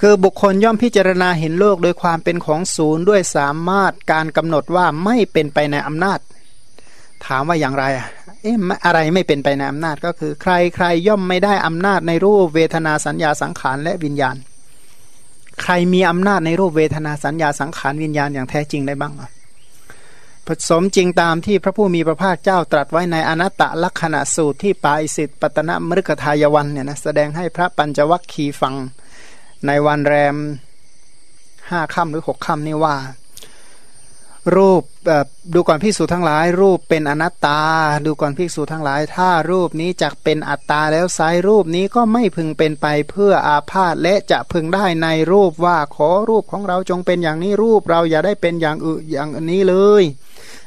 คือบุคคลย่อมพิจารณาเห็นโลกโดยความเป็นของศูนย์ด้วยสามารถการกำหนดว่าไม่เป็นไปในอำนาจ ถามว่าอย่างไรอะเอ๊ะอะไรไม่เป็นไปในอำนาจก็คือ ใครใครย่อมไม่ได้อำนาจในรูปเวทนาสัญญาสังขารและวิญญาณ ใครมีอำนาจในรูปเวทนาสัญญาสังขารวิญญาณอย่างแท้จริงได้บ้างอะผสมจริงตามที่พระผู้มีพระภาคเจ้าตรัสไว้ในอนัตตลักษณะสูตรที่ปายสิทธิปตนมฤคทายวันเนี่ยนะแสดงให้พระปัญจวัคคีฟัง ในวันแรมห้าค่ำหรือหกค่ำนี่ว่า รูปดูก่อนพิสูจทั้งหลาย รูปเป็นอนัตตา ดูก่อนพิสูจทั้งหลาย ถ้ารูปนี้จักเป็นอัตตาแล้วไซรูปนี้ก็ไม่พึงเป็นไปเพื่ออาพาธและจะพึงได้ในรูปว่าขอรูปของเราจงเป็นอย่างนี้รูปเราอย่าได้เป็นอย่างอื่นอย่างนี้เลย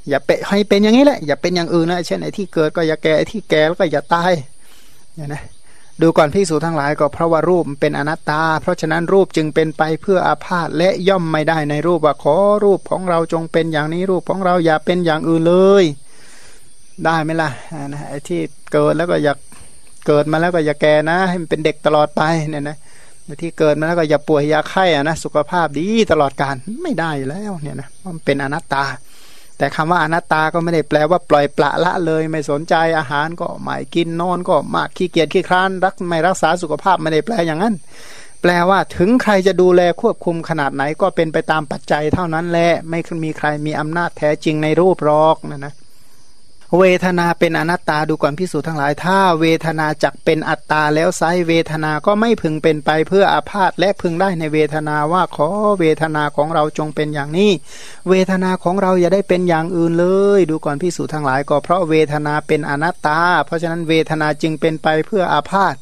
อย่าเปให้เป็นอย่างนี้แหละอย่าเป็นอย่างอื่นนะเช่นไอ้ที่เกิดก็อย่าแก่ไอ้ที่แก่แล้วก็อย่าตายเนี่ยนะ ดูก่อนพิสูจทั้งหลายก็เพราะว่ารูปเป็นอนัตตา เพราะฉะนั้นรูปจึงเป็นไปเพื่ออาพาธและย่อมไม่ได้ในรูปว่าขอรูปของเราจงเป็นอย่างนี้รูปของเราอย่าเป็นอย่างอื่นเลย ได้ไหมล่ะนะไอ้ที่เกิดแล้วก็อยากเกิดมาแล้วก็อย่าแก่นะ ให้มันเป็นเด็กตลอดไปเนี่ยนะที่เกิดมาแล้วก็อย่าป่วยอย่าไข้อะนะสุขภาพดีตลอดการไม่ได้แล้วเนี่ยนะมันเป็นอนัตตา แต่คำว่าอนัตตาก็ไม่ได้แปลว่าปล่อยปละละเลย ไม่สนใจอาหารก็ไม่กินนอนก็มากขี้เกียจขี้คร้านรักไม่รักษาสุขภาพไม่ได้แปลอย่างนั้น แปลว่าถึงใครจะดูแลควบคุมขนาดไหนก็เป็นไปตามปัจจัยเท่านั้นแหละไม่มีใครมีอำนาจแท้จริงในรูปรอกนะนะ เวทนาเป็นอนัตตาดูก่อนพิสูจน์ทั้งหลาย ถ้าเวทนาจักเป็นอัตตาแล้วไซเวทนาก็ไม่พึงเป็นไปเพื่ออาพาธและพึงได้ในเวทนาว่าขอเวทนาของเราจงเป็นอย่างนี้ เวทนาของเราอย่าได้เป็นอย่างอื่นเลย ดูก่อนพิสูจน์ทั้งหลาย ก็เพราะเวทนาเป็นอนัตตา เพราะฉะนั้นเวทนาจึงเป็นไปเพื่ออาพาธ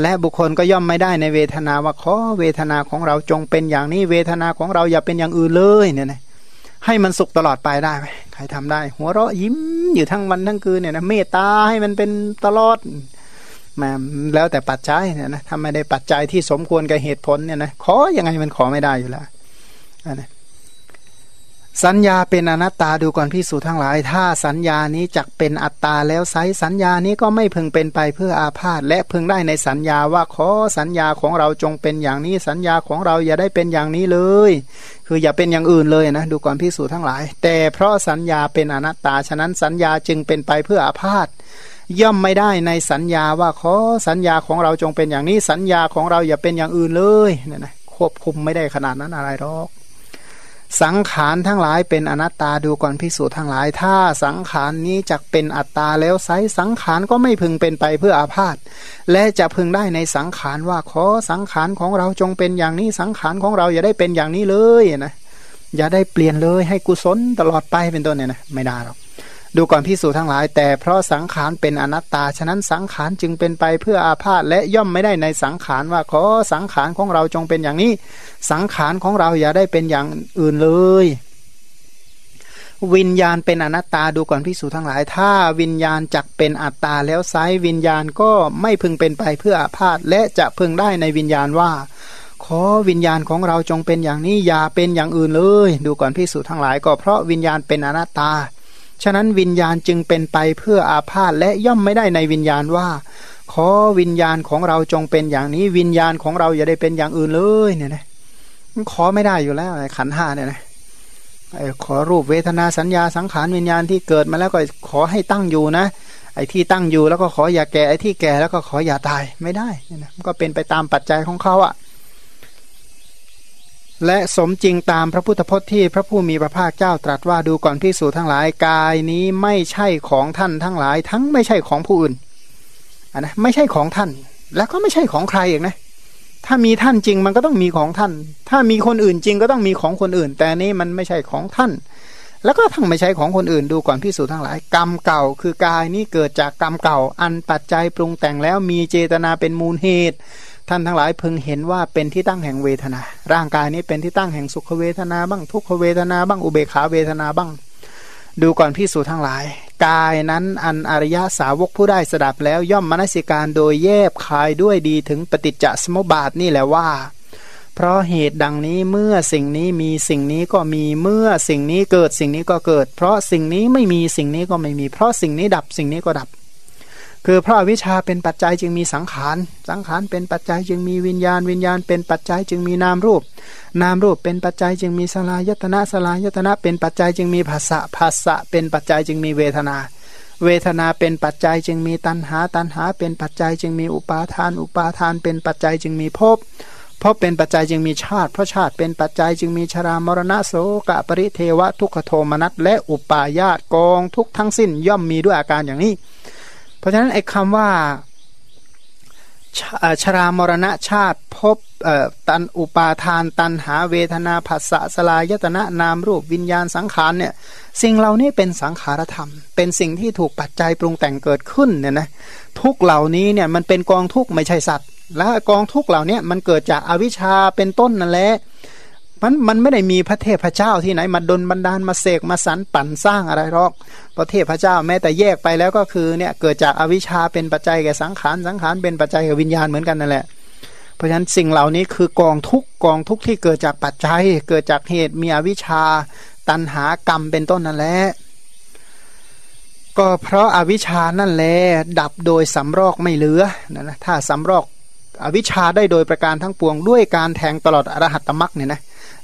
และบุคคลก็ย่อมไม่ได้ในเวทนาว่าขอเวทนาของเราจงเป็นอย่างนี้ เวทนาของเราอย่าเป็นอย่างอื่นเลยเนี่ยนะ ให้มันสุขตลอดไปได้ไหมใครทำได้ หัวเราะยิ้มอยู่ทั้งวันทั้งคืนเนี่ยนะเมตตาให้มันเป็นตลอดมาแล้วแต่ปัจจัยเนี่ยนะถ้าไม่ได้ปัจจัยที่สมควรกับเหตุผลเนี่ยนะขออยังไงมันขอไม่ได้อยู่แล้วนะ สัญญาเป็นอนัตตาดูก่อนพิสูจทั้งหลาย ถ้าสัญญานี้จักเป็นอัตตาแล้วไซสัญญานี้ก็ไม่พึงเป็นไปเพื่ออาพาธและพึงได้ในสัญญาว่าขอสัญญาของเราจงเป็นอย่างนี้สัญญาของเราอย่าได้เป็นอย่างนี้เลย คืออย่าเป็นอย่างอื่นเลยนะดูก่อนพิสูจทั้งหลาย แต่เพราะสัญญาเป็นอนัตตาฉะนั้นสัญญาจึงเป็นไปเพื่ออาพาธย่อมไม่ได้ในสัญญาว่าขอสัญญาของเราจงเป็นอย่างนี้สัญญาของเราอย่าเป็นอย่างอื่นเลยเนี่ยนะควบคุมไม่ได้ขนาดนั้นอะไรหรอก สังขารทั้งหลายเป็นอนัตตาดูก่อนพิสูจน์ทั้งหลาย ถ้าสังขารนี้จักเป็นอัตตาแล้วไซสังขารก็ไม่พึงเป็นไปเพื่ออาพาธและจะพึงได้ในสังขารว่าขอสังขารของเราจงเป็นอย่างนี้สังขารของเราอย่าได้เป็นอย่างนี้เลยนะอย่าได้เปลี่ยนเลยให้กุศลตลอดไปเป็นต้นเนี่ยนะไม่ได้หรอก ดูก่อนพิสูจทั้งหลาย แต่เพราะสังขารเป็นอนัตตา ฉะนั้นสังขารจึงเป็นไปเพื่ออาพาธและย่อมไม่ได้ในสังขารว่าขอสังขารของเราจงเป็นอย่างนี้ สังขารของเราอย่าได้เป็นอย่างอื่นเลย วิญญาณเป็นอนัตตาดูก่อนพิสูจทั้งหลาย ถ้าวิญญาณจักเป็นอัตตาแล้วไซวิญญาณก็ไม่พึงเป็นไปเพื่ออาพาธและจะพึงได้ในวิญญาณว่าขอวิญญาณของเราจงเป็นอย่างนี้อย่าเป็นอย่างอื่นเลย ดูก่อนพิสูจทั้งหลายก็เพราะวิญญาณเป็นอนัตตา ฉะนั้นวิญญาณจึงเป็นไปเพื่ออาพาธและย่อมไม่ได้ในวิญญาณว่า ขอวิญญาณของเราจงเป็นอย่างนี้ วิญญาณของเราอย่าได้เป็นอย่างอื่นเลยเนี่ยนะมันขอไม่ได้อยู่แล้วขันห้าเนี่ยนะขอรูปเวทนาสัญญาสังขารวิญญาณที่เกิดมาแล้วก็ขอให้ตั้งอยู่นะ ไอ้ที่ตั้งอยู่แล้วก็ขออย่าแก่ไอ้ที่แก่แล้วก็ขออย่าตายไม่ได้เนี่ยนะมันก็เป็นไปตามปัจจัยของเขาอะ่ะ และสมจริงตามพระพุทธพจน์ที่พระผู้มีพระภาคเจ้าตรัสว่าดูก่อนพิสูจทั้งหลายกายนี้ไม่ใช่ของท่านทั้งหลาย ทั้งไม่ใช่ของผู้อื่นอันนะไม่ใช่ของท่าน แล้วก็ไม่ใช่ของใครอีกนะ ถ้ามีท่านจริงมันก็ต้องมีของท่าน ถ้ามีคนอื่นจริงก็ต้องมีของคนอื่น แต่นี้มันไม่ใช่ของท่าน แล้วก็ทั้งไม่ใช่ของคนอื่นดูก่อนพิสูจทั้งหลาย กรรมเก่า คือกายนี้เกิดจากกรรมเก่า อันปัจจัยปรุงแต่งแล้วมีเจตนาเป็นมูลเหตุ ท่านทั้งหลายพึงเห็นว่าเป็นที่ตั้งแห่งเวทนา ร่างกายนี้เป็นที่ตั้งแห่งสุขเวทนาบ้างทุกขเวทนาบ้างอุเบขาเวทนาบ้าง ดูก่อนพิสูจทั้งหลาย กายนั้นอันอริยสาวกผู้ได้สดับแล้วย่อมมนสิการโดยแยบคายด้วยดีถึงปฏิจจสมุปบาทนี่แหละว่า เพราะเหตุดังนี้เมื่อสิ่งนี้มีสิ่งนี้ก็มีเมื่อสิ่งนี้เกิดสิ่งนี้ก็เกิด เพราะสิ่งนี้ไม่มีสิ่งนี้ก็ไม่มี เพราะสิ่งนี้ดับสิ่งนี้ก็ดับ คือเพราะวิชาเป็นปัจจัยจึงมีสังขาร สังขารเป็นปัจจัยจึงมีวิญญาณ วิญญาณเป็นปัจจัยจึงมีนามรูป นามรูปเป็นปัจจัยจึงมีสลายตนะสลายตนะ เป็นปัจจัยจึงมีภาษะภาษะเป็นปัจจัยจึงมีเวทนา เวทนาเป็นปัจจัยจึงมีตัณหา ตัณหา เป็นปัจจัยจึงมีอุปาทาน อุปาทานเป็นปัจจัยจึงมีภพเพราะเป็นปัจจัยจึงมีชาติ เพราะชาติเป็นปัจจัยจึงมีชรามรณะโสกะปริเทวะทุกขโทมนัสและอุปาญาตกองทุกทั้งสิ้นย่อมมีด้วยอาการอย่างนี้ เพราะฉะนั้นไอ้คำว่าชรามรณะชาติพบตันอุปาทาน ตันหาเวทนาผัสสะสลายตนะนามรูปวิญญาณสังขารเนี่ยสิ่งเหล่านี้เป็นสังขารธรรม เป็นสิ่งที่ถูกปัจจัยปรุงแต่งเกิดขึ้นเนี่ยนะทุกเหล่านี้เนี่ยมันเป็นกองทุกไม่ใช่สัตว์ และกองทุกเหล่านี้มันเกิดจากอวิชชาเป็นต้นนั่นแหละ มันมันไม่ได้มีพระเทพเจ้าที่ไหนมาดลบันดาลมาเสกมาสรรปั่นสร้างอะไรหรอกพระเทพเจ้าแม้แต่แยกไปแล้วก็คือเนี่ยเกิดจากอวิชชาเป็นปัจจัยแก่สังขารสังขารเป็นปัจจัยแก่วิญญาณเหมือนกันนั่นแหละเพราะฉะนั้นสิ่งเหล่านี้คือกองทุกกองทุกที่เกิดจากปัจจัย เกิดจากเหตุมีอวิชชา ตันหากรรมเป็นต้นนั่นแหละก็เพราะอาวิชชานั่นแหละดับโดยสำรอกไม่เหลือนะนะถ้าสำรอกอวิชชาได้โดยประการทั้งปวงด้วยการแทงตลอดอรหัตตมรักเนี่ยนะ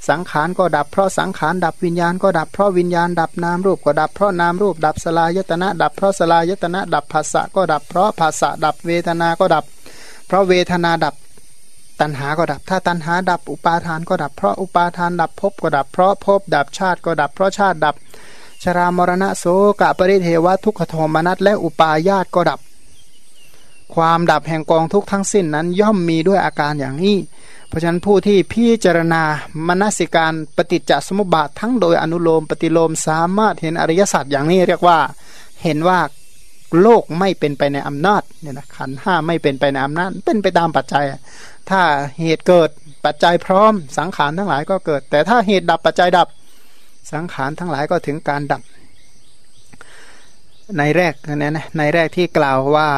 สังขารก็ดับเพราะสังขารดับวิญญาณก็ดับเพราะวิญญาณดับนามรูปก็ดับเพราะนามรูปดับสลายตนะ ดับเพราะสลายตนะ ดับภาษะก็ดับเพราะภาษะดับเวทนา ก็ดับ เพราะเวทนาดับตัณหาก็ดับ ถ้าตัณหาดับอุปาทานก็ดับ เพราะอุปาทานดับภพก็ดับ เพราะภพดับชาติก็ดับ เพราะชาติดับ ชรามรณะโสกะปริเทวะทุกขโทมนัสและอุปาญาตก็ดับ ความดับแห่งกองทุกทั้งสิ้นนั้นย่อมมีด้วยอาการอย่างนี้ เพราะฉะนั้นผู้ที่พิจารณามนสิการปฏิจจสมุปบาททั้งโดยอนุโลมปฏิโลมสามารถเห็นอริยสัจอย่างนี้เรียกว่าเห็นว่าโลกไม่เป็นไปในอำนาจเนี่ยนะขันห้าไม่เป็นไปในอำนาจเป็นไปตามปัจจัย ถ้าเหตุเกิดปัจจัยพร้อมสังขารทั้งหลายก็เกิด แต่ถ้าเหตุดับปัจจัยดับสังขารทั้งหลายก็ถึงการดับ ในแรกนะในแรกที่กล่าวว่า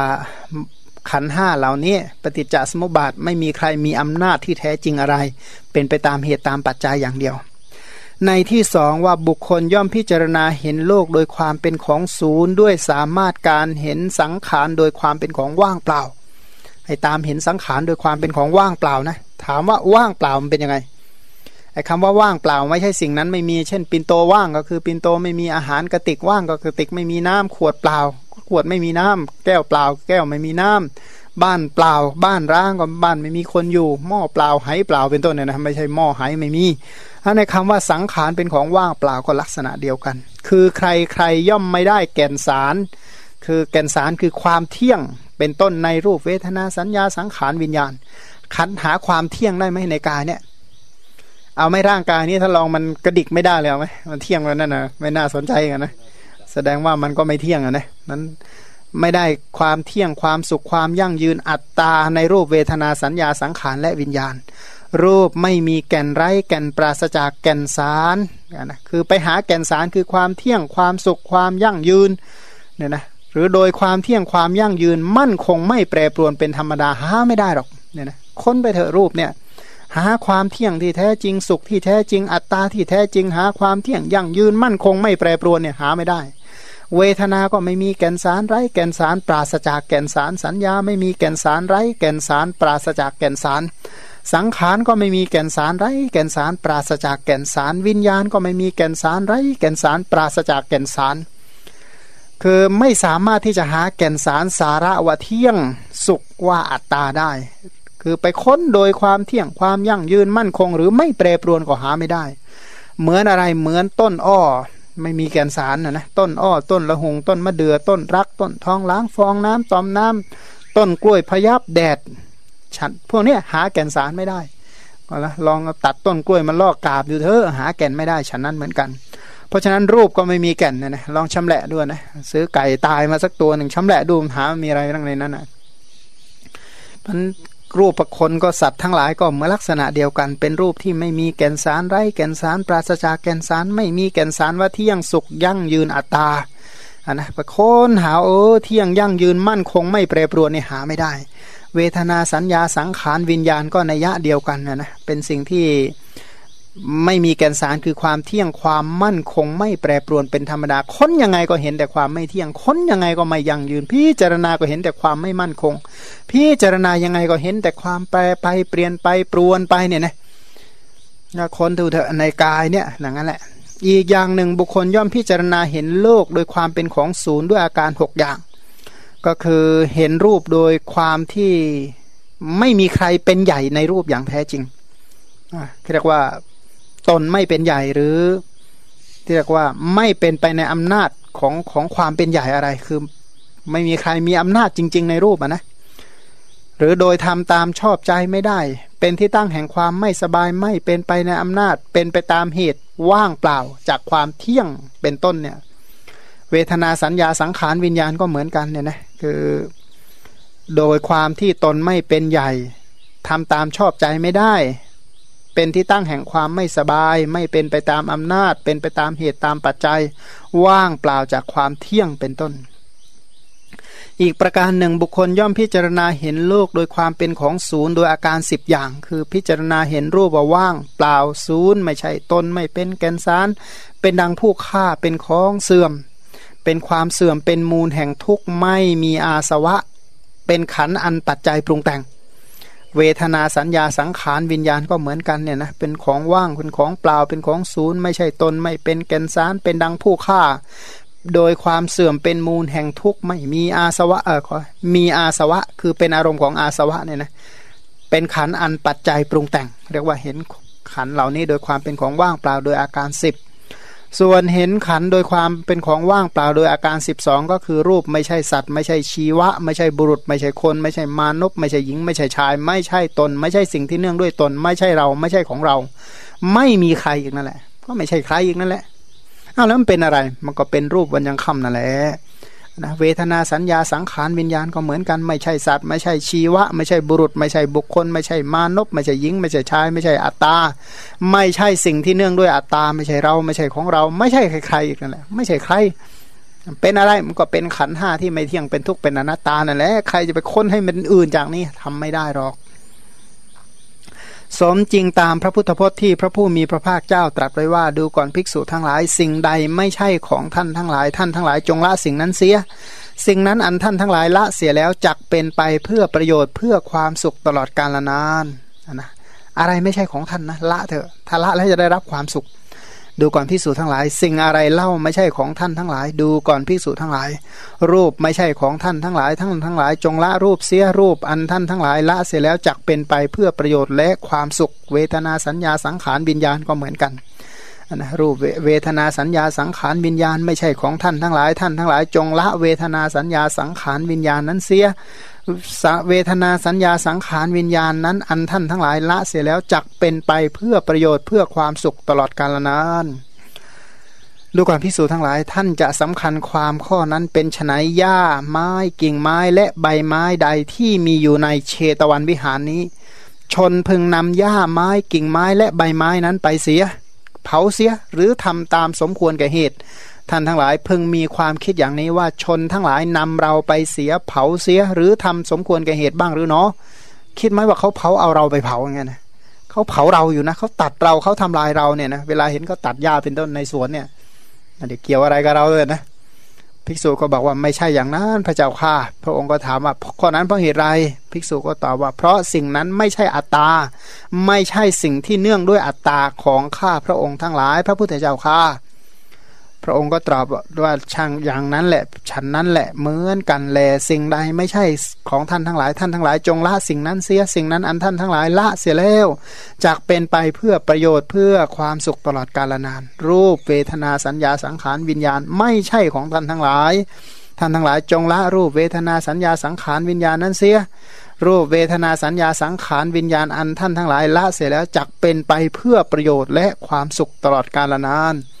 ขันห้าเหล่านี้ปฏิจจสมุปบาทไม่มีใครมีอำนาจที่แท้จริงอะไร เป็นไปตามเหตุตามปัจจัยอย่างเดียว ในที่สองว่าบุคคลย่อมพิจารณาเห็นโลกโดยความเป็นของศูนย์ด้วยสามารถการเห็นสังขารโดยความเป็นของว่างเปล่าให้ตามเห็นสังขารโดยความเป็นของว่างเปล่านะถามว่าว่างเปล่ามันเป็นยังไงไอ้คำว่าว่างเปล่าไม่ใช่สิ่งนั้นไม่มี เช่น ปินโตว่างก็คือปินโตไม่มีอาหารกระติกว่างก็คือติกไม่มีน้ำขวดเปล่า ขวดไม่มีน้ำแก้วเปล่า แก้วไม่มีน้ำบ้านเปล่า บ้านร้างก็บ้านไม่มีคนอยู่ หม้อเปล่าไหเปล่าเป็นต้นเนี่ยนะไม่ใช่หม้อไหไม่มีถ้าในคำว่าสังขารเป็นของว่างเปล่าก็ลักษณะเดียวกัน คือใครใครย่อมไม่ได้แก่นสาร คือแก่นสารคือความเที่ยงเป็นต้นในรูปเวทนาสัญญาสังขารวิญญาณคันหาความเที่ยงได้ไหมในกายเนี่ยเอาไม่ร่างกายนี้ถ้าลองมันกระดิกไม่ได้เลยไหมมันเที่ยงแล้วนั่นนะไม่น่าสนใจกันนะ แสดงว่ามันก็ไม่เที่ยงอะนะนั้นไม่ได้ความเที่ยงความสุขความยั่งยืนอัตตาในรูปเวทนาสัญญาสังขารและวิญญาณ รูปไม่มีแก่นไร้แก่นปราศจากแก่นสารนะคือไปหาแก่นสารคือความเที่ยงความสุขความยั่งยืนเนี่ยนะหรือโดยความเที่ยงความยั่งยืนมั่นคงไม่แปรปรวนเป็นธรรมดาหาไม่ได้หรอกเนี่ยนะค้นไปเถอะรูปเนี่ยหาความเที่ยงที่แท้จริงสุขที่แท้จริงอัตตาที่แท้จริงหาความเที่ยงยั่งยืนมั่นคงไม่แปรปรวนเนี่ยหาไม่ได้ เวทนาก็ไม่มีแก่นสารไร้แก่นสารปราศจากแก่นสารสัญญาไม่มีแก่นสารไร้แก่นสารปราศจากแก่นสาร สังขารก็ไม่มีแก่นสารไร้แก่นสารปราศจากแก่นสาร วิญญาณก็ไม่มีแก่นสารไร้แก่นสารปราศจากแก่นสาร คือไม่สามารถที่จะหาแก่นสารสาระว่าเที่ยงสุขว่าอัตตาได้ คือไปค้นโดยความเที่ยงความยั่งยืนมั่นคง หรือไม่แปรปรวนก็หาไม่ได้ เหมือนอะไรเหมือนต้นอ้อ ไม่มีแกนสารนะนะต้นอ้อต้นละหงต้นมะเดือ่อต้นรัก ต้นทองล้างฟองน้ำตอมน้ำต้นกล้วยพยับแดด ฉันพวกนี้หาแกนสารไม่ได้ก็ละลองตัดต้นกล้วยมันลอกกาบอยู่เถอะหาแก่นไม่ได้ฉันนั้นเหมือนกัน เพราะฉะนั้นรูปก็ไม่มีแก่นนะนะลองชำแหละด้วยนะซื้อไก่ตายมาสักตัวหนึ่งชำแหละดูหามีอะไรบ้งในนั้นนะมัน รูปประคนก็สัตว์ทั้งหลายก็เหมือนลักษณะเดียวกัน เป็นรูปที่ไม่มีแก่นสารไร้แก่นสารปราศจากแก่นสารไม่มีแก่นสารว่าเที่ยงสุขยั่งยืนอัตตาอันนะประคนหาเออเที่ยงยั่งยืนมั่นคงไม่แปรปรวนนี่หาไม่ได้ เวทนาสัญญาสังขารวิญญาณก็ในยะเดียวกันนะนะเป็นสิ่งที่ ไม่มีแกนสารคือความเที่ยงความมั่นคงไม่แปรปรวนเป็นธรรมดา ค้นยังไงก็เห็นแต่ความไม่เที่ยง ค้นยังไงก็ไม่ยั่งยืน พิจารณาก็เห็นแต่ความไม่มั่นคง พิจารณายังไงก็เห็นแต่ความแปรไปเปลี่ยนไปปรวนไปเนี่ยนะถ้าค้นดูเถอะในกายเนี่ยอย่างนั้นแหละ อีกอย่างหนึ่งบุคคลย่อมพิจารณาเห็นโลกโดยความเป็นของศูนย์ด้วยอาการหกอย่าง ก็คือเห็นรูปโดยความที่ไม่มีใครเป็นใหญ่ในรูปอย่างแท้จริงเรียกว่า ตนไม่เป็นใหญ่หรือเรียกว่าไม่เป็นไปในอำนาจของของความเป็นใหญ่อะไร คือไม่มีใครมีอำนาจจริง ๆ ในรูปนะ หรือโดยทำตามชอบใจไม่ได้ เป็นที่ตั้งแห่งความไม่สบายไม่เป็นไปในอำนาจ เป็นไปตามเหตุว่างเปล่าจากความเที่ยงเป็นต้นเนี่ย เวทนาสัญญาสังขารวิญญาณก็เหมือนกันเนี่ยนะคือโดยความที่ตนไม่เป็นใหญ่ทำตามชอบใจไม่ได้ เป็นที่ตั้งแห่งความไม่สบาย ไม่เป็นไปตามอำนาจ เป็นไปตามเหตุตามปัจจัย ว่างเปล่าจากความเที่ยงเป็นต้น อีกประการหนึ่งบุคคลย่อมพิจารณาเห็นโลกโดยความเป็นของศูนย์โดยอาการสิบอย่าง คือพิจารณาเห็นรูปว่าว่าง เปล่าศูนย์ไม่ใช่ตนไม่เป็นแกนสาร เป็นดังผู้ฆ่าเป็นของเสื่อม เป็นความเสื่อมเป็นมูลแห่งทุกข์ไม่มีอาสวะ เป็นขันอันปัจจัยปรุงแต่ง เวทนาสัญญาสังขารวิญญาณก็เหมือนกันเนี่ยนะเป็นของว่างเป็นของเปล่าเป็นของศูนย์ไม่ใช่ตนไม่เป็นแกนสารเป็นดังผู้ฆ่า โดยความเสื่อมเป็นมูลแห่งทุกข์ไม่มีอาสวะเออขอมีอาสวะคือเป็นอารมณ์ของอาสวะเนี่ยนะเป็นขันอันปัจจัยปรุงแต่ง เรียกว่าเห็นขันเหล่านี้โดยความเป็นของว่างเปล่าโดยอาการสิบ ส่วนเห็นขันโดยความเป็นของว่างเปล่าโดยอาการ 12 ก็คือรูปไม่ใช่สัตว์ ไม่ใช่ชีวะ ไม่ใช่บุรุษ ไม่ใช่คน ไม่ใช่มานพไม่ใช่หญิง ไม่ใช่ชาย ไม่ใช่ตน ไม่ใช่สิ่งที่เนื่องด้วยตน ไม่ใช่เราไม่ใช่ของเรา ไม่มีใครอีกนั่นแหละ ก็ไม่ใช่ใครอีกนั่นแหละอ้าวแล้วมันเป็นอะไร มันก็เป็นรูปวันยังค่ำนั่นแหละ นะเวทนาสัญญาสังขารวิญญาณก็เหมือนกันไม่ใช่สัตว์ ไม่ใช่ชีวะ ไม่ใช่บุรุษ ไม่ใช่บุคคล ไม่ใช่มานพไม่ใช่หญิง ไม่ใช่ชาย ไม่ใช่อัตตา ไม่ใช่สิ่งที่เนื่องด้วยอัตตา ไม่ใช่เรา ไม่ใช่ของเรา ไม่ใช่ใครๆอีกนั่นแหละไม่ใช่ใคร เป็นอะไรมันก็เป็นขันห้าที่ไม่เที่ยงเป็นทุกข์เป็นอนัตตานั่นแหละใครจะไปค้นให้มันอื่นจากนี้ทำไม่ได้หรอก สมจริงตามพระพุทธพจน์ที่พระผู้มีพระภาคเจ้าตรัสไว้ว่าดูก่อนภิกษุทั้งหลาย สิ่งใดไม่ใช่ของท่านทั้งหลาย ท่านทั้งหลายจงละสิ่งนั้นเสีย สิ่งนั้นอันท่านทั้งหลายละเสียแล้วจักเป็นไปเพื่อประโยชน์เพื่อความสุขตลอดกาลนานนะอะไรไม่ใช่ของท่านนะละเถอะถ้าละแล้วจะได้รับความสุข ดูก่อนพิสูจทั้งหลาย สิ่งอะไรเล่าไม่ใช่ของท่านทั้งหลาย ดูก่อนพิสูจทั้งหลาย รูปไม่ใช่ของท่านทั้งหลายทั้งทั้งหลาย จงละรูปเสียรูปอันท่านทั้งหลายละเสียแล้วจักเป็นไปเพื่อประโยชน์และความสุข เวทนาสัญญาสังขารวิญญาณก็เหมือนกันนะรูปเวทนาสัญญาสังขารวิญญาณไม่ใช่ของท่านทั้งหลายท่านทั้งหลาย จงละเวทนาสัญญาสังขารวิญญาณนั้นเสีย เวทนาสัญญาสังขารวิญญาณนั้น อันท่านทั้งหลายละเสียแล้วจักเป็นไปเพื่อประโยชน์เพื่อความสุขตลอดกาลนานดูก่อนพิสูจนทั้งหลายท่านจะสำคัญความข้อนั้นเป็นไฉนหญ้าไม้กิ่งไม้และใบไม้ใดที่มีอยู่ในเชตวันวิหารนี้ ชนพึงนำหญ้าไม้กิ่งไม้และใบไม้นั้นไปเสีย เผาเสียหรือทำตามสมควรแก่เหตุ ท่านทั้งหลายพึงมีความคิดอย่างนี้ว่าชนทั้งหลายนำเราไปเสียเผาเสียหรือทำสมควรแก่เหตุบ้างหรือเนาะคิดไหมว่าเขาเผาเอาเราไปเผาอย่างเงี้ยนะเขาเผาเราอยู่นะเขาตัดเราเขาทำลายเราเนี่ยนะเวลาเห็นเขาตัดหญ้าเป็นต้นในสวนเนี่ยอันนี้เกี่ยวอะไรกับเราเลยนะภิกษุก็บอกว่าไม่ใช่อย่างนั้นพระเจ้าค่ะ พระองค์ก็ถามว่าข้อนั้นเพราะเหตุไรภิกษุก็ตอบว่า เพราะสิ่งนั้นไม่ใช่อัตตา ไม่ใช่สิ่งที่เนื่องด้วยอัตตาของข้าพระองค์ทั้งหลาย พระพุทธเจ้าค่ะ พระองค์ก็ตรัสว่าช่างอย่างนั้นแหละ ฉันนั้นแหละเหมือนกันแลสิ่งใดไม่ใช่ของท่านทั้งหลาย ท่านทั้งหลายจงละสิ่งนั้นเสียสิ่งนั้นอันท่านทั้งหลายละเสียแล้วจากเป็นไปเพื่อประโยชน์เพื่อความสุขตลอดกาลนาน รูปเวทนาสัญญาสังขารวิญญาณไม่ใช่ของท่านทั้งหลาย ท่านทั้งหลายจงละรูปเวทนาสัญญาสังขารวิญญาณนั้นเสียรูปเวทนาสัญญาสังขารวิญญาณอันท่านทั้งหลายละเสียแล้วจักเป็นไปเพื่อประโยชน์และความสุขตลอดกาลนานน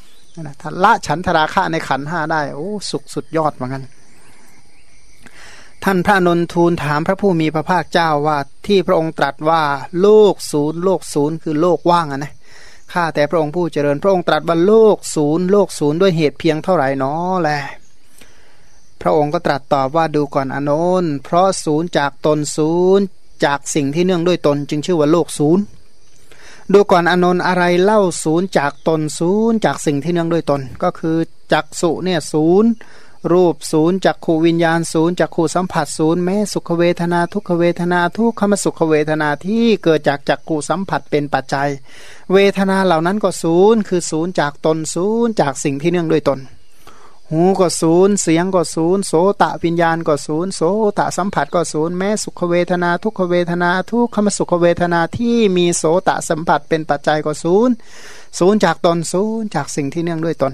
ะถ้าละฉันทราคะในขันห้าได้โอ้สุขสุดยอดเหมือนกันท่านพระนนทูลถามพระผู้มีพระภาคเจ้าว่าที่พระองค์ตรัสว่าโลกศูนย์โลกศูนย์คือโลกว่างอะนะข้าแต่พระองค์ผู้เจริญพระองค์ตรัสว่าโลกศูนย์โลกศูนย์ด้วยเหตุเพียงเท่าไหร่นอแล พระองค์ก็ตรัสตอบว่าดูก่อนอนนเพราะศูนย์จากตนศูนย์จากสิ่งที่เนื่องด้วยตนจึงชื่อว่าโลกศูนย์ ดูก่อนอนนท์อะไรเล่าศูนย์จากตนศูนย์จากสิ่งที่เนื่องด้วยตน ก็คือจักสุเนี่ยศูนย์รูปศูนย์จักขูวิญญาณศูนย์จักขูสัมผัสศูนย์แม้สุขเวทนาทุกขเวทนาทุกขมสุขเวทนาที่เกิดจากจักขูสัมผัสเป็นปัจจัย เวทนาเหล่านั้นก็ศูนย์คือศูนย์จากตนศูนย์จากสิ่งที่เนื่องด้วยตน หูก็ศูนย์เสียงก็ศูนย์โสตะวิญญาณก็ศูนย์โสตะสัมผัสก็ศูนย์แม้สุขเวทนา ทุกขเวทนา ทุกขมสุขเวทนาที่มีโสตะสัมผัสเป็นปัจจัยก็ศูนย์ศูนย์จากตนศูนย์จากสิ่งที่เนื่องด้วยตน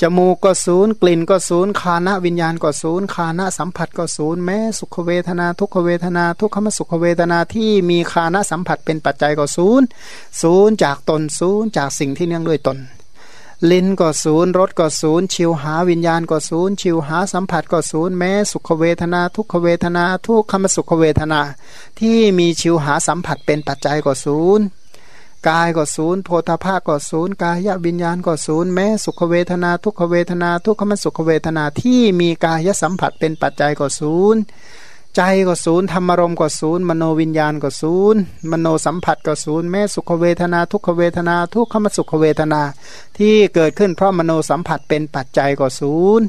จมูกก็ศูนย์กลิ่นก็ศูนย์คานะวิญญาณก็ศูนย์คานะสัมผัสก็ศูนย์แม้สุขเวทนา ทุกขเวทนา ทุกขมสุขเวทนาที่มีคานะสัมผัสเป็นปัจจัยก็ศูนย์ศูนย์จากตนศูนย์จากสิ่งที่เนื่องด้วยตน ลิ้นก็ศูนย์รสก็ศูนย์ชิวหาวิญญาณก็ศูนย์ชิวหาสัมผัสก็ศูนย์แม้สุขเวทนา ทุกขเวทนา ทุกขมสุขเวทนา ที่มีชิวหาสัมผัสเป็นปัจจัยก็ศูนย์กายก็ศูนย์โพธาภาก็ศูนย์กายวิญญาณก็ศูนย์แม้สุขเวทนา ทุกขเวทนา ทุกขมสุขเวทนาที่มีกายสัมผัสเป็นปัจจัยก็ศูนย์ ใจก็ศูนย์ธรรมรมก็ศูนย์มโนวิญญาณก็ศูนย์มโนสัมผัสก็ศูนย์แม้สุขเวทนาทุกขเวทนา ทุกขมสุขเวทนา ที่เกิดขึ้นเพราะมโนสัมผัสเป็นปัจจัยก็ศูนย์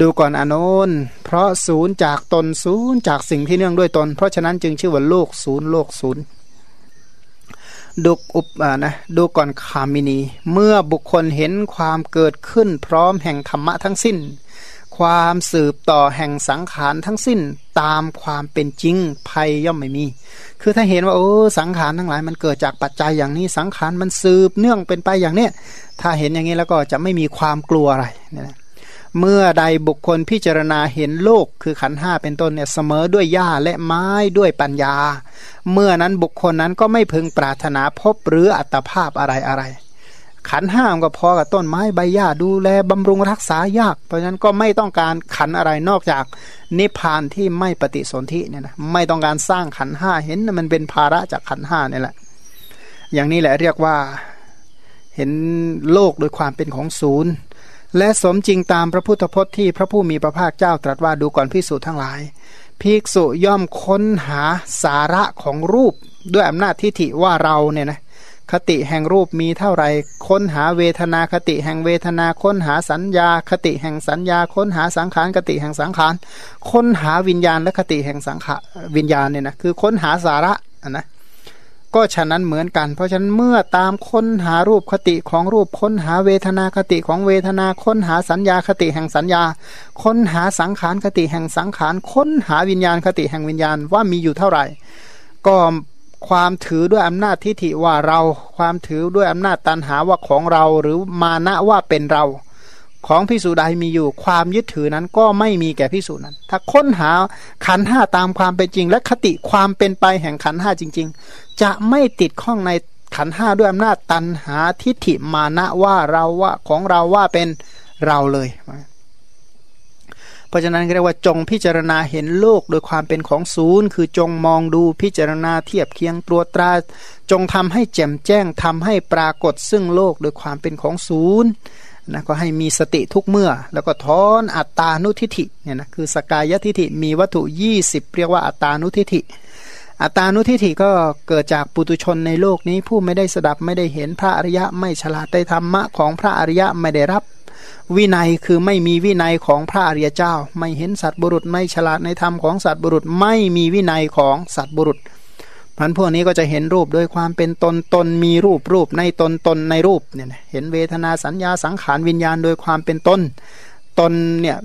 ดูก่อนอนุนเพราะศูนย์จากตนศูนย์จากสิ่งที่เนื่องด้วยตน เพราะฉะนั้นจึงชื่อว่าโลกศูนย์โลกศูนย์ดูอุปนะดูก่อนคามินี เมื่อบุคคลเห็นความเกิดขึ้นพร้อมแห่งธรรมะทั้งสิ้น ความสืบต่อแห่งสังขารทั้งสิ้นตามความเป็นจริงภัยย่อมไม่มี คือถ้าเห็นว่าโอ้สังขารทั้งหลายมันเกิดจากปัจจัยอย่างนี้สังขารมันสืบเนื่องเป็นไปอย่างเนี้ยถ้าเห็นอย่างนี้แล้วก็จะไม่มีความกลัวอะไรเนี่ยเมื่อใดบุคคลพิจารณาเห็นโลกคือขันห้าเป็นต้นเนี่ยเสมอด้วยหญ้าและไม้ด้วยปัญญา เมื่อนั้นบุคคลนั้นก็ไม่พึงปรารถนาพบหรืออัตภาพอะไรอะไร ขันห้ามก็พอกับต้นไม้ใบหญ้าดูแลบำรุงรักษายาก เพราะฉะนั้นก็ไม่ต้องการขันอะไรนอกจากนิพพานที่ไม่ปฏิสนธิเนี่ยนะไม่ต้องการสร้างขันห้าเห็นมันเป็นภาระจากขันห้านี่แหละ อย่างนี้แหละเรียกว่าเห็นโลกโดยความเป็นของศูนย์ และสมจริงตามพระพุทธพจน์ที่พระผู้มีพระภาคเจ้าตรัสว่าดูก่อนพิสูจน์ทั้งหลาย ภิกษุย่อมค้นหาสาระของรูปด้วยอำนาจทิฏฐิว่าเราเนี่ยนะ คติแห่งรูปมีเท่าไรค้นหาเวทนาคติแห่งเวทนา ค้นหาสัญญา คติแห่งสัญญา ค้นหาสังขารคติแห่งสังขาร ค้นหาวิญญาณและคติแห่งสังขารวิญญาณเนี่ยนะคือค้นหาสาระนะก็ฉะนั้นเหมือนกัน เพราะฉะนั้นเมื่อตามค้นหารูปคติของรูปค้นหาเวทนาคติของเวทนา ค้นหาสัญญาคติแห่งสัญญา ค้นหาสังขารคติแห่งสังขาร ค้นหาวิญญาณคติแห่งวิญญาณว่ามีอยู่เท่าไหร่ ก็ ความถือด้วยอำนาจทิฏฐิว่าเรา ความถือด้วยอำนาจตันหาว่าของเรา หรือมานะว่าเป็นเรา ของพิสูจน์ใดมีอยู่ ความยึดถือนั้นก็ไม่มีแก่พิสูจน์นั้น ถ้าค้นหาขันห้าตามความเป็นจริง และคติความเป็นไปแห่งขันห้าจริง ๆ จะไม่ติดข้องในขันห้าด้วยอำนาจตันหาทิฏฐิมานะว่าเราว่าของเราว่าเป็นเราเลย เพราะฉะนั้นเรียกว่าจงพิจารณาเห็นโลกโดยความเป็นของศูนย์ คือจงมองดูพิจารณาเทียบเคียงตรวจตรา จงทำให้แจ่มแจ้งทำให้ปรากฏซึ่งโลกโดยความเป็นของศูนย์นะก็ให้มีสติทุกเมื่อ แล้วก็ถอนอัตตานุทิฐิเนี่ยนะคือสกายทิฐิมีวัตถุ 20 เรียกว่าอัตตานุทิฐิ อัตตานุทิฐิก็เกิดจากปุตุชนในโลกนี้ผู้ไม่ได้สดับไม่ได้เห็นพระอริยะไม่ฉลาดในธรรมะของพระอริยะไม่ได้รับ วินัยคือไม่มีวินัยของพระอริยเจ้า ไม่เห็นสัตบุรุษไม่ฉลาดในธรรมของสัตบุรุษ ไม่มีวินัยของสัตบุรุษพันพวกนี้ก็จะเห็นรูปโดยความเป็นตนตนมีรูปรูปในตนตนในรูปเนี่ยเห็นเวทนาสัญญาสังขารวิญญาณโดยความเป็นตนตนเนี่ย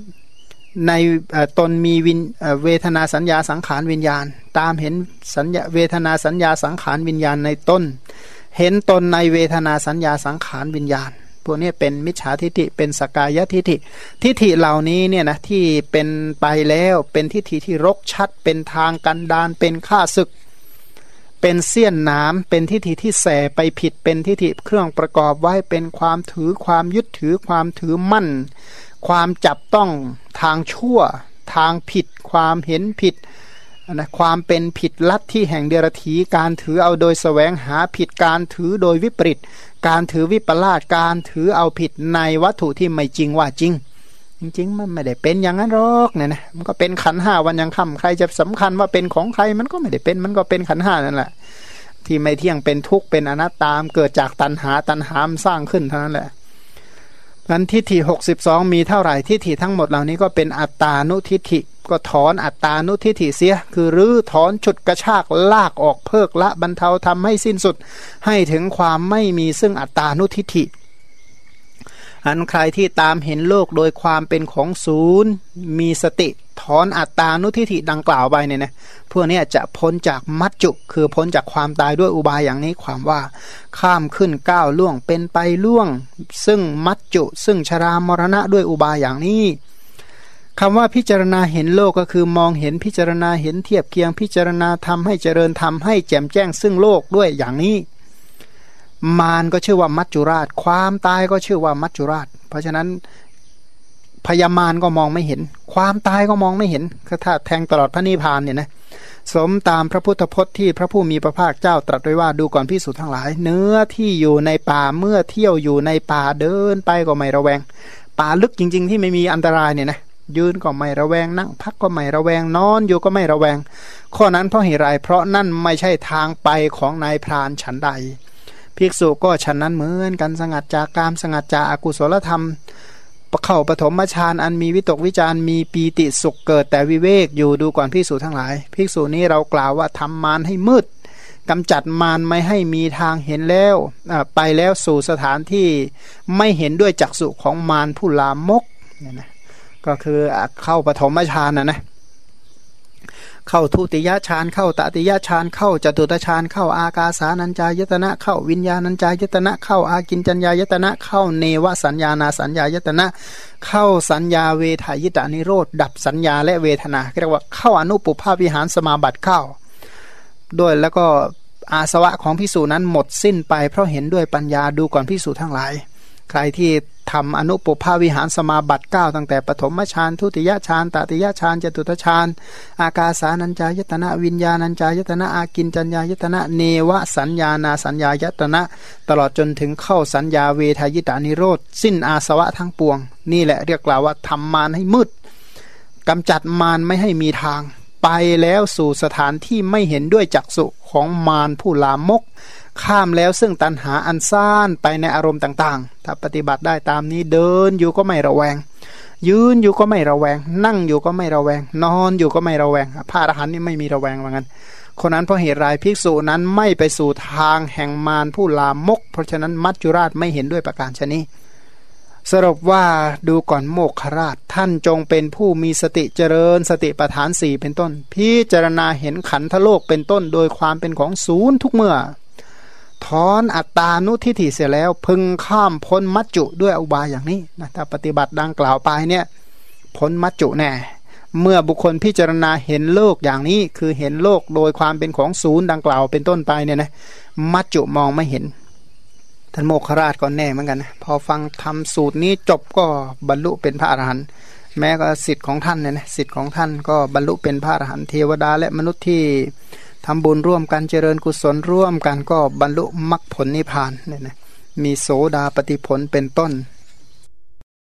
ในตนมีวินเวทนาสัญญาสังขารวิญญาณ ตามเห็นสัญญาเวทนาสัญญาสังขารวิญญาณในต้น เห็นตนในเวทนาสัญญาสังขารวิญญาณ พวกนี้เป็นมิจฉาทิฏฐิเป็นสกายทิฏฐิทิฏฐิเหล่านี้เนี่ยนะที่เป็นไปแล้วเป็นทิฏฐิที่รกชัด เป็นทางกันดานเป็นข้าศึก เป็นเสี้ยนน้ำเป็นทิฏฐิที่แสไปผิดเป็นทิฏฐิเครื่องประกอบไว้เป็นความถือความยึดถือความถือมั่น ความจับต้องทางชั่ว ทางผิด ความเห็นผิดนะความเป็นผิดลัทธิแห่งเดรธีการถือเอาโดยสแสวงหาผิดการถือโดยวิปริต การถือวิปลาสการถือเอาผิดในวัตถุที่ไม่จริงว่าจริง จริง ๆ มันไม่ได้เป็นอย่างนั้นหรอกเนี่ยนะมันก็เป็นขันห้าวันยังค่ำใครจะสำคัญว่าเป็นของใครมันก็ไม่ได้เป็นมันก็เป็นขันห้านั่นแหละ ที่ไม่เที่ยงเป็นทุกข์เป็นอนัตตามเกิดจากตัณหาตัณหามสร้างขึ้นเท่านั้นแหละนั้นทิฏฐิหกสิบสองมีเท่าไหร่ทิฏฐิทั้งหมดเหล่านี้ก็เป็นอัตตานุทิฏฐิ ก็ถอนอัตตานุทิฏฐิเสีย คือรื้อถอนฉุดกระชากลากออกเพิกละบรรเทาทำให้สิ้นสุด ให้ถึงความไม่มีซึ่งอัตตานุทิฏฐิอันใครที่ตามเห็นโลกโดยความเป็นของศูนย์ มีสติถอนอัตตานุทิฏฐิดังกล่าวไปเนี่ยนะพวกนี้จะพ้นจากมัจจุ คือพ้นจากความตายด้วยอุบายอย่างนี้ความว่า ข้ามขึ้นก้าวล่วงเป็นไปล่วง ซึ่งมัจจุ ซึ่งชรามรณะด้วยอุบายอย่างนี้ คำว่าพิจารณาเห็นโลกก็คือมองเห็นพิจารณาเห็นเทียบเคียงพิจารณาทำให้เจริญทำให้แจ่มแจ้งซึ่งโลกด้วยอย่างนี้ มารก็ชื่อว่ามัจจุราช ความตายก็ชื่อว่ามัจจุราช เพราะฉะนั้นพยามารก็มองไม่เห็น ความตายก็มองไม่เห็นถ้าแทงตลอดพระนิพพานเนี่ยนะสมตามพระพุทธพจน์ที่พระผู้มีพระภาคเจ้าตรัสไว้ว่าดูก่อนพิสูจน์ทั้งหลาย เนื้อที่อยู่ในป่าเมื่อเที่ยวอยู่ในป่าเดินไปก็ไม่ระแวง ป่าลึกจริง ๆ ที่ไม่มีอันตรายเนี่ยนะ ยืนก็ไม่ระแวงนั่งพักก็ไม่ระแวงนอนอยู่ก็ไม่ระแวง ข้อนั้นเพราะเหตุไรเพราะนั่นไม่ใช่ทางไปของนายพรานฉันใด ภิกษุก็ฉันนั้นเหมือนกันสงัดจากกามสงัดจากอากุศลธรรมเข้าปฐมฌานอันมีวิตกวิจารมีปีติสุขเกิดแต่วิเวกอยู่ดูก่อนภิกษุทั้งหลาย ภิกษุนี้เรากล่าวว่าทำมารให้มืดกำจัดมารไม่ให้มีทางเห็นแล้วไปแล้วสู่สถานที่ไม่เห็นด้วยจักษุของมารผู้ลามกเนี่ยนะ ก็คือเข้าปฐมฌานนะนะเข้าทุติยฌานเข้าตติยฌานเข้าจตุตฌานเข้าอากาสานัญจายตนะ เข้าวิญญาณัญจายตนะ เข้าอากินจัญญายตนะ เข้าเนวสัญญานาสัญญายตนะ เข้าสัญญาเวทายตานิโรธดับสัญญาและเวทนาเรียกว่าเข้าอนุปุภาพวิหารสมาบัติเข้าด้วยแล้วก็อาสวะของพิสูจนั้นหมดสิ้นไปเพราะเห็นด้วยปัญญาดูก่อนพิสูจทั้งหลาย ใครที่ ทำอนุปภาวิหารสมาบัติ 9 ตั้งแต่ปฐมฌานทุติยฌานตติยฌานจตุตฌานอากาสานัญจายตนะวิญญาณัญจายตนะอากินจัญญายตนะเนวสัญญานาสัญญายตนะ ตลอดจนถึงเข้าสัญญาเวทายตานิโรธสิ้นอาสวะทั้งปวง นี่แหละเรียกกล่าวว่าทำมารให้มืดกำจัดมารไม่ให้มีทาง ไปแล้วสู่สถานที่ไม่เห็นด้วยจักสุของมารผู้ลามก ข้ามแล้วซึ่งตันหาอันซ่านไปในอารมณ์ต่างๆ ถ้าปฏิบัติได้ตามนี้เดินอยู่ก็ไม่ระแวง ยืนอยู่ก็ไม่ระแวง นั่งอยู่ก็ไม่ระแวง นอนอยู่ก็ไม่ระแวงพระอรหันต์นี่ไม่มีระแวงว่างั้นคนนั้นเพราะเหตุไรภิกษุนั้นไม่ไปสู่ทางแห่งมารผู้ลามก เพราะฉะนั้นมัจจุราชไม่เห็นด้วยประการชนี้สรุปว่าดูก่อนโมกขราชท่านจงเป็นผู้มีสติเจริญสติปัฏฐานสี่เป็นต้น พิจารณาเห็นขันธโลกเป็นต้นโดยความเป็นของศูนย์ทุกเมื่อ ถอนอัตตานุทิฏฐิเสียแล้ว พึงข้ามพ้นมัจจุด้วยอุบายอย่างนี้นะถ้าปฏิบัติดังกล่าวไปเนี่ยพ้นมัจจุแน่ เมื่อบุคคลพิจารณาเห็นโลกอย่างนี้คือเห็นโลกโดยความเป็นของศูนย์ดังกล่าวเป็นต้นไปเนี่ยนะมัจจุมองไม่เห็นท่านโมคราชก็แน่เหมือนกันนะพอฟังทำสูตรนี้จบก็บรรลุเป็นพระอรหันต์แม้ก็สิทธิ์ของท่านเนี่ยนะสิทธิ์ของท่านก็บรรลุเป็นพระอรหันต์เทวดาและมนุษย์ที่ ทำบุญร่วมกันเจริญกุศลร่วมกันก็บรรลุมรรคผลนิพพานเนี่ยนะมีโสดาปฏิผลเป็นต้น